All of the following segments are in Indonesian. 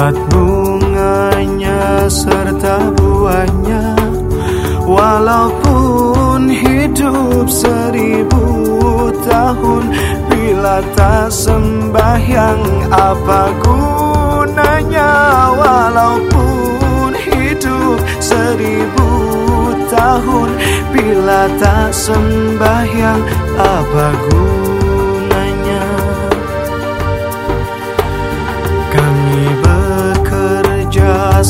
Hebat bunganya serta buahnya Walaupun hidup seribu tahun Bila tak sembahyang apa gunanya? Walaupun hidup seribu tahun Bila tak sembahyang apa gunanya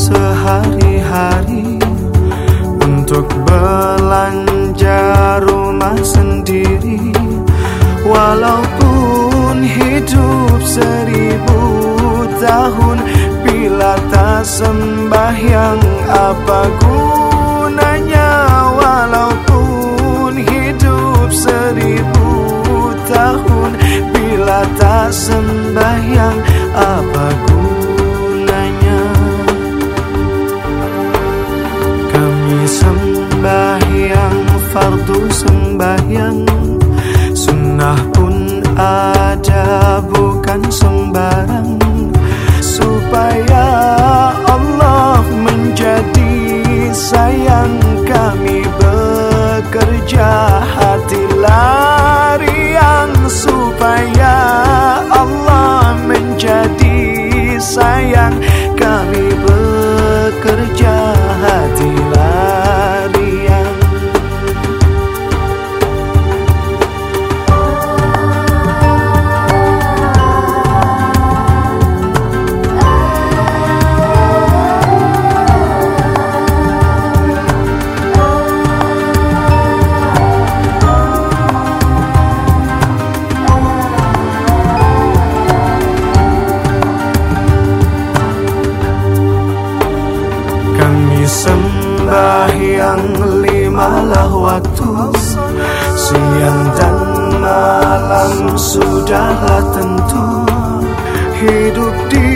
sehari-hari Untuk belanja rumah sendiri. Walaupun hidup seribu tahun Bila tak sembahyang apa gunanya? Walaupun hidup seribu tahun Bila tak sembahyang apa gunanya sembahyang. Sunnah pun ada bukan sembarang. Supaya Allah menjadi sayang kami bekerja hati lariang Supaya Allah menjadi sayang kami sembahyang limalah waktu. Siang dan malam sudahlah tentu. Hidup di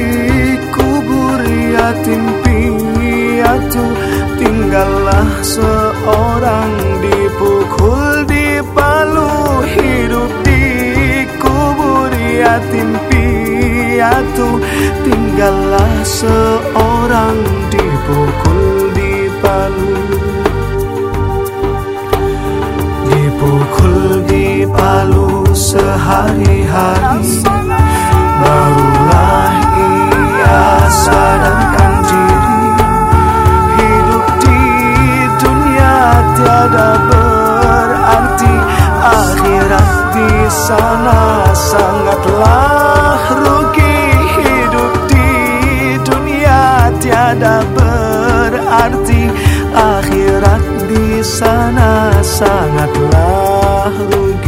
kubur yatim piatu Tinggallah seorang dipukul di palu. Hidup di kubur yatim piatu Tinggallah seorang dipukul lalu Dipukul di palu sehari-hari. Barulah ia sadarkan diri. Hidup di dunia tiada berarti Akhirat di sana sangatlah akhirat di sana sangatlah rugi